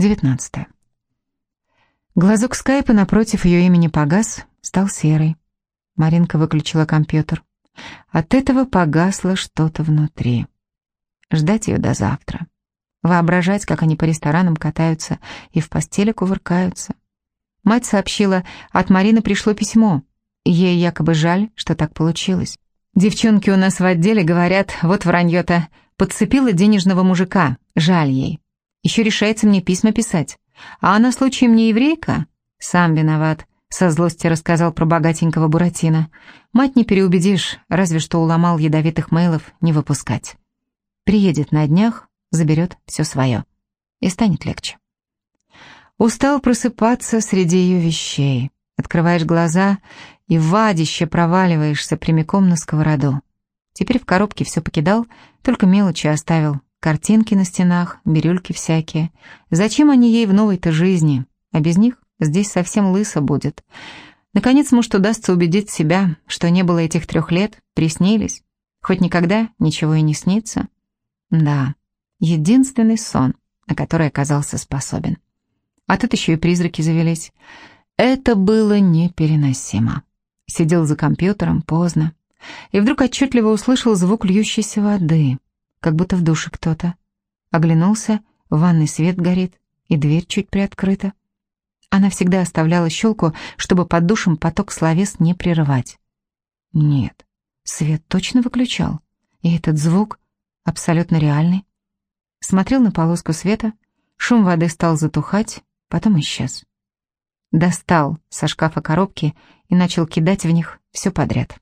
19. Глазок скайпа напротив ее имени погас, стал серый. Маринка выключила компьютер. От этого погасло что-то внутри. Ждать ее до завтра. Воображать, как они по ресторанам катаются и в постели кувыркаются. Мать сообщила, от Марины пришло письмо. Ей якобы жаль, что так получилось. Девчонки у нас в отделе говорят, вот вранье-то, подцепила денежного мужика, жаль ей. Еще решается мне письма писать. А она случаем не еврейка? Сам виноват. Со злости рассказал про богатенького Буратино. Мать не переубедишь, разве что уломал ядовитых мейлов не выпускать. Приедет на днях, заберет все свое. И станет легче. Устал просыпаться среди ее вещей. Открываешь глаза и в вадище проваливаешься прямиком на сковороду. Теперь в коробке все покидал, только мелочи оставил, Картинки на стенах, бирюльки всякие. Зачем они ей в новой-то жизни? А без них здесь совсем лысо будет. Наконец, может, удастся убедить себя, что не было этих трех лет, приснились. Хоть никогда ничего и не снится. Да, единственный сон, на который оказался способен. А тут еще и призраки завелись. Это было непереносимо. Сидел за компьютером поздно и вдруг отчетливо услышал звук льющейся воды — как будто в душе кто-то. Оглянулся, в ванной свет горит, и дверь чуть приоткрыта. Она всегда оставляла щелку, чтобы под душем поток словес не прерывать. Нет, свет точно выключал, и этот звук абсолютно реальный. Смотрел на полоску света, шум воды стал затухать, потом исчез. Достал со шкафа коробки и начал кидать в них все подряд.